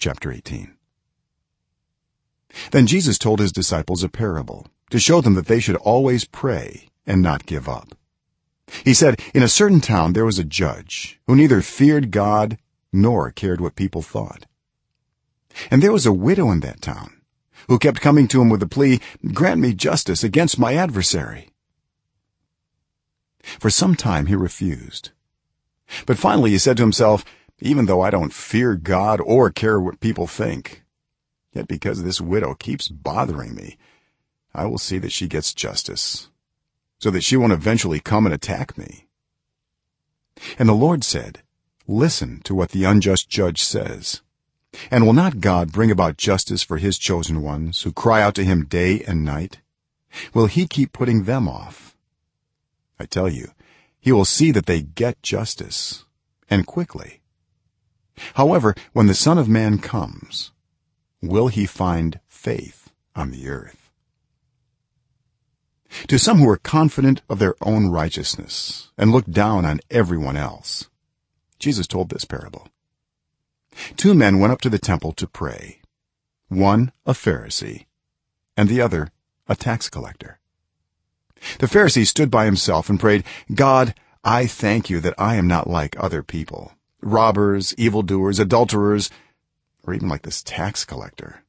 chapter 18 then jesus told his disciples a parable to show them that they should always pray and not give up. He said in a certain town there was a judge who neither feared god nor cared what people thought. And there was a widow in that town who kept coming to him with the plea grant me justice against my adversary for some time he refused. But finally he said to himself even though i don't fear god or care what people think yet because this widow keeps bothering me i will see that she gets justice so that she won't eventually come and attack me. And the lord said listen to what the unjust judge says. And will not god bring about justice for his chosen ones who cry out to him day and night? Will he keep putting them off? I tell you he will see that they get justice and quickly however when the son of man comes will he find faith on the earth? To some who are confident of their own righteousness and look down on everyone else jesus told this parable. Two men went up to the temple to pray one a pharisee and the other a tax collector. The pharisee stood by himself and prayed god i thank you that i am not like other people robbers evildoers adulterers or even like this tax collector.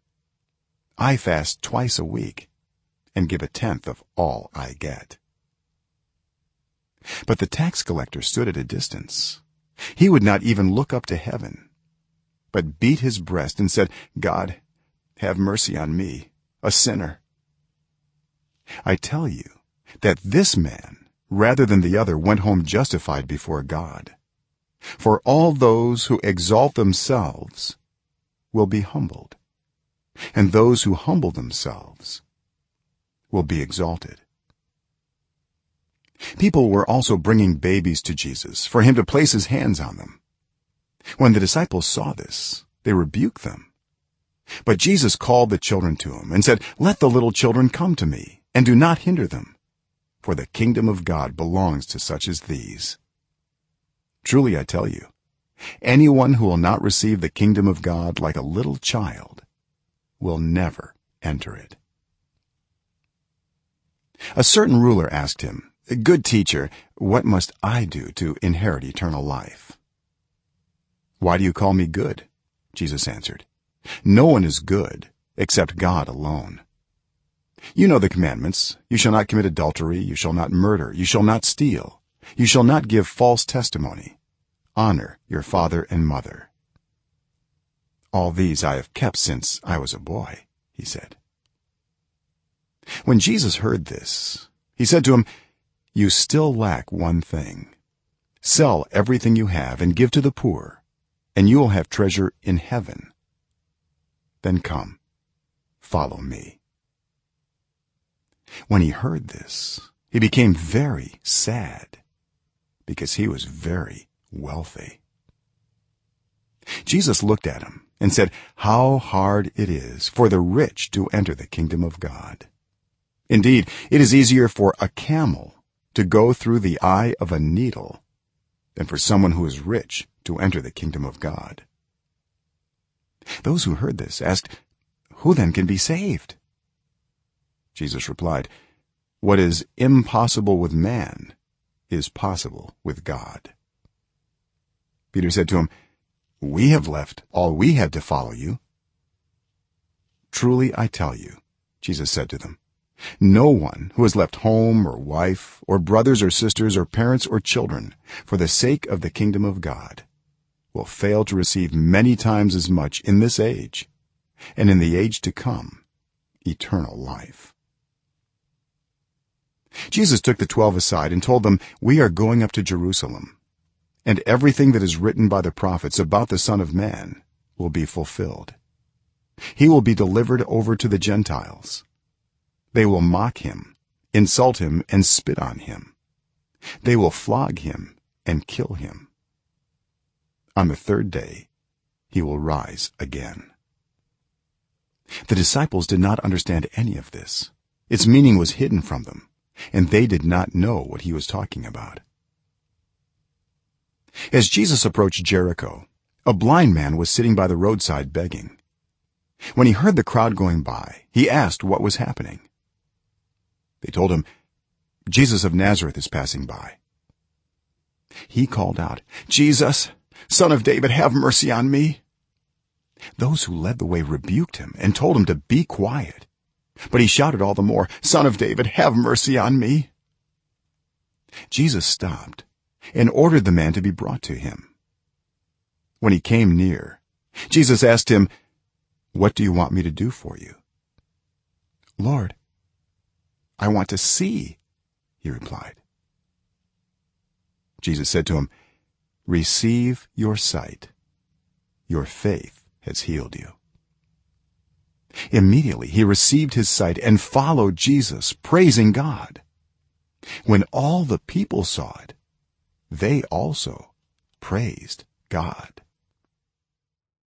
I fast twice a week and give a tenth of all i get. But the tax collector stood at a distance. He would not even look up to heaven but beat his breast and said god have mercy on me a sinner. I tell you that this man rather than the other went home justified before god for all those who exalt themselves will be humbled and those who humble themselves will be exalted. People were also bringing babies to jesus for him to place his hands on them. When the disciples saw this they rebuked them. But jesus called the children to him and said let the little children come to me and do not hinder them for the kingdom of god belongs to such as these truly i tell you anyone who will not receive the kingdom of god like a little child will never enter it. A certain ruler asked him good teacher what must i do to inherit eternal life? Why do you call me good? Jesus answered. No one is good except god alone. You know the commandments. You shall not commit adultery. You shall not murder. You shall not steal you shall not give false testimony. Honor your father and mother. All these i have kept since i was a boy he said. When jesus heard this he said to him you still lack one thing. Sell everything you have and give to the poor and you will have treasure in heaven. Then come follow me. When he heard this he became very sad because he was very wealthy. Jesus looked at him and said how hard it is for the rich to enter the kingdom of god. Indeed it is easier for a camel to go through the eye of a needle than for someone who is rich to enter the kingdom of god. Those who heard this asked who then can be saved? Jesus replied what is impossible with man is possible with god. Peter said to him we have left all we had to follow you. Truly i tell you jesus said to them no one who has left home or wife or brothers or sisters or parents or children for the sake of the kingdom of god will fail to receive many times as much in this age and in the age to come eternal life jesus took the 12 aside and told them we are going up to jerusalem and everything that is written by the prophets about the son of man will be fulfilled. He will be delivered over to the gentiles. They will mock him insult him and spit on him. They will flog him and kill him. On the third day he will rise again. The disciples did not understand any of this. Its meaning was hidden from them and they did not know what he was talking about. As jesus approached jericho a blind man was sitting by the roadside begging. When he heard the crowd going by he asked what was happening. They told him jesus of nazareth is passing by. He called out jesus son of david have mercy on me. Those who led the way rebuked him and told him to be quiet but he shouted all the more son of david have mercy on me. Jesus stopped and ordered the man to be brought to him. When he came near jesus asked him what do you want me to do for you? Lord i want to see he replied. Jesus said to him receive your sight. Your faith has healed you immediately he received his sight and followed jesus praising god. When all the people saw it they also praised god